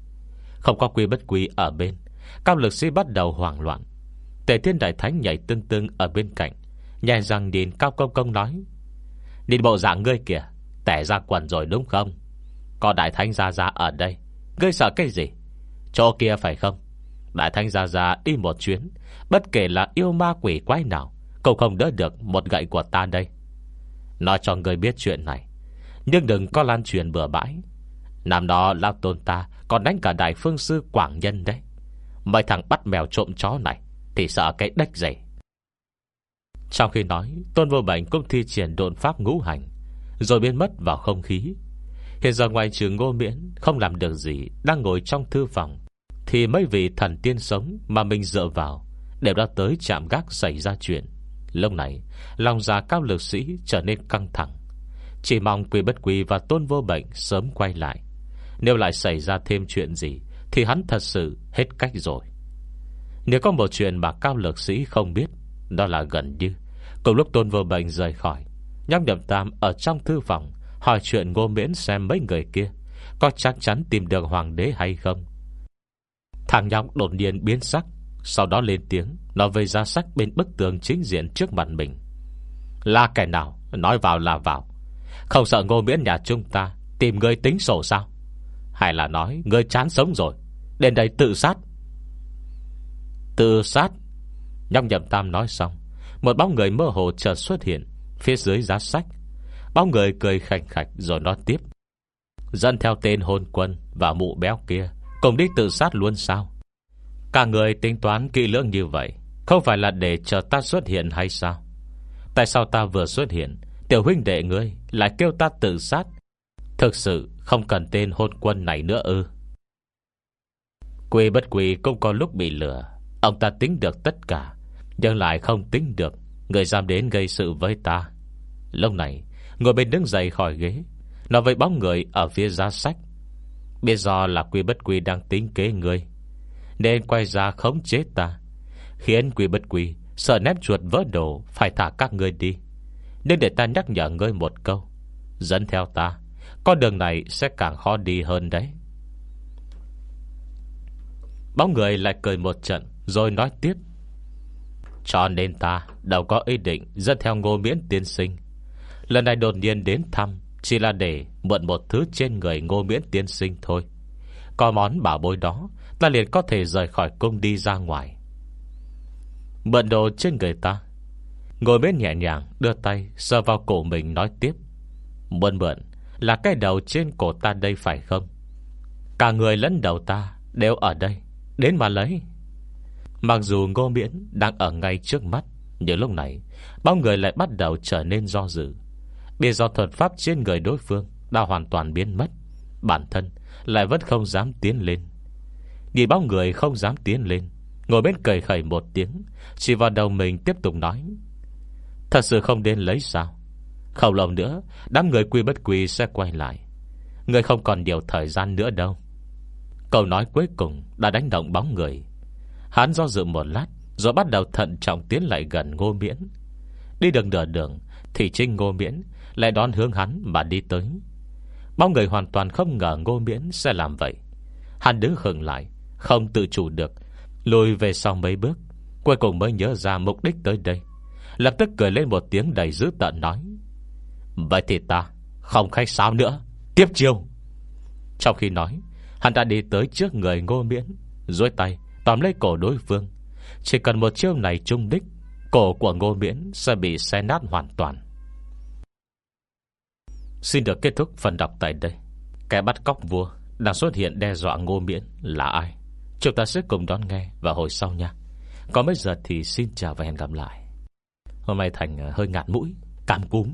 Không có quy bất quy ở bên, Cao lực sĩ bắt đầu hoảng loạn. Tề thiên đại thánh nhảy tương tương ở bên cạnh, Nhẹ rằng nhìn Cao Công Công nói, Nhìn bộ dạng ngươi kìa, Tẻ ra quần rồi đúng không? Có đại thánh ra ra ở đây, Ngươi sợ cái gì? Chỗ kia phải không? Đại thánh ra ra đi một chuyến, Bất kể là yêu ma quỷ quái nào Cậu không đỡ được một gậy của ta đây. Nói cho người biết chuyện này. Nhưng đừng có lan truyền bừa bãi. Năm đó Lao Tôn ta Còn đánh cả đại phương sư Quảng Nhân đấy. Mấy thằng bắt mèo trộm chó này, Thì sợ cái đách gì Trong khi nói, Tôn vô bệnh cũng thi triển độn pháp ngũ hành, Rồi biến mất vào không khí. Hiện giờ ngoài trừ ngô miễn, Không làm được gì, Đang ngồi trong thư phòng, Thì mấy vị thần tiên sống Mà mình dựa vào Đều đã tới chạm gác xảy ra chuyện. Lúc này, Lòng già cao lực sĩ trở nên căng thẳng. Chỉ mong quy bất quy và tôn vô bệnh Sớm quay lại. Nếu lại xảy ra thêm chuyện gì, Thì hắn thật sự hết cách rồi. Nếu có một chuyện mà cao lực sĩ không biết, Đó là gần như, Cùng lúc tôn vô bệnh rời khỏi Nhóc nhậm tam ở trong thư phòng, Hỏi chuyện ngô miễn xem mấy người kia, Có chắc chắn tìm được hoàng đế hay không? Thằng nhóc đột nhiên biến sắc sau đó lên tiếng, Nói về ra sách bên bức tường chính diện trước mặt mình. Là kẻ nào? Nói vào là vào. Không sợ ngô miễn nhà chúng ta, Tìm người tính sổ sao? Hay là nói, người chán sống rồi, Đến đây tự sát? Tự sát? Nhóc nhậm tam nói xong, Một bóng người mơ hồ chợt xuất hiện Phía dưới giá sách. Bóng người cười khảnh khạch rồi nói tiếp. Dẫn theo tên hôn quân Và mụ béo kia, Cùng đi tự sát luôn sao? Cả người tính toán kỹ lưỡng như vậy, Không phải là để chờ ta xuất hiện hay sao? Tại sao ta vừa xuất hiện? Tiểu huynh đệ ngươi Lại kêu ta tự sát. Thực sự không cần tên hôn quân này nữa ư? Quỳ bất quỳ cũng có lúc bị lừa. Ông ta tính được tất cả, Nhưng lại không tính được Người dám đến gây sự với ta. Lúc này, Ngồi bên đứng dậy khỏi ghế, Nói với bóng người ở phía giá sách. Biết do là quy bất quy đang tính kế người nên quay ra khống chế ta. Khiến quỷ bất quỷ, Sợ ném chuột vỡ đồ, Phải thả các ngươi đi. Nên để ta nhắc nhở ngươi một câu. Dẫn theo ta, Con đường này sẽ càng khó đi hơn đấy. Bóng người lại cười một trận, Rồi nói tiếp. Cho nên ta đâu có ý định Dẫn theo ngô miễn tiên sinh. Lần này đột nhiên đến thăm, Chỉ là để mượn một thứ trên người ngô miễn tiên sinh thôi. Có món bảo bối đó Ta liền có thể rời khỏi cung đi ra ngoài. Mượn đồ trên người ta. Ngồi bên nhẹ nhàng, Đưa tay, sờ vào cổ mình, nói tiếp. Mượn mượn Là cái đầu trên cổ ta đây phải không? Cả người lẫn đầu ta Đều ở đây. Đến mà lấy. Mặc dù ngô miễn đang ở ngay trước mắt, Nhưng lúc này Bao người lại bắt đầu trở nên do dự. Biết do thuật pháp trên người đối phương Đã hoàn toàn biến mất. Bản thân lại vẫn không dám tiến lên. Nhìn bao người không dám tiến lên. Ngồi bên cười khẩy một tiếng, Chỉ vào đầu mình tiếp tục nói. Thật sự không đến lấy sao? Không lâu nữa, Đám người quy bất quy sẽ quay lại. Người không còn nhiều thời gian nữa đâu. Câu nói cuối cùng Đã đánh động bóng người. Hắn do dự một lát, Rồi bắt đầu thận trọng tiến lại gần ngô miễn. Đi đường nửa đường, Thì trinh ngô miễn Lại đón hướng hắn mà đi tới. Bóng người hoàn toàn không ngờ ngô miễn sẽ làm vậy. Hắn đứng khừng lại không tự chủ được. Lùi về sau mấy bước, Cuối cùng mới nhớ ra mục đích tới đây. Lập tức cười lên một tiếng đầy dữ tợn nói, Vậy thì ta Không khách sao nữa. Tiếp chiêu. Trong khi nói, Hắn đã đi tới trước người ngô miễn Dối tay tóm lấy cổ đối phương. Chỉ cần một chiêu này trung đích, Cổ của ngô miễn sẽ bị xe nát hoàn toàn. Xin được kết thúc phần đọc tại đây. Kẻ bắt cóc vua Đang xuất hiện đe dọa ngô miễn là ai? Chúng ta sẽ cùng đón nghe vào hồi sau nha. Còn bây giờ thì xin chào và hẹn gặp lại. Hôm nay Thành ờ, hơi ngạn mũi, Cảm cúm,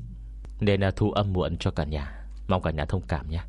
Nên ờ, thu âm muộn cho cả nhà. Mong cả nhà thông cảm nha.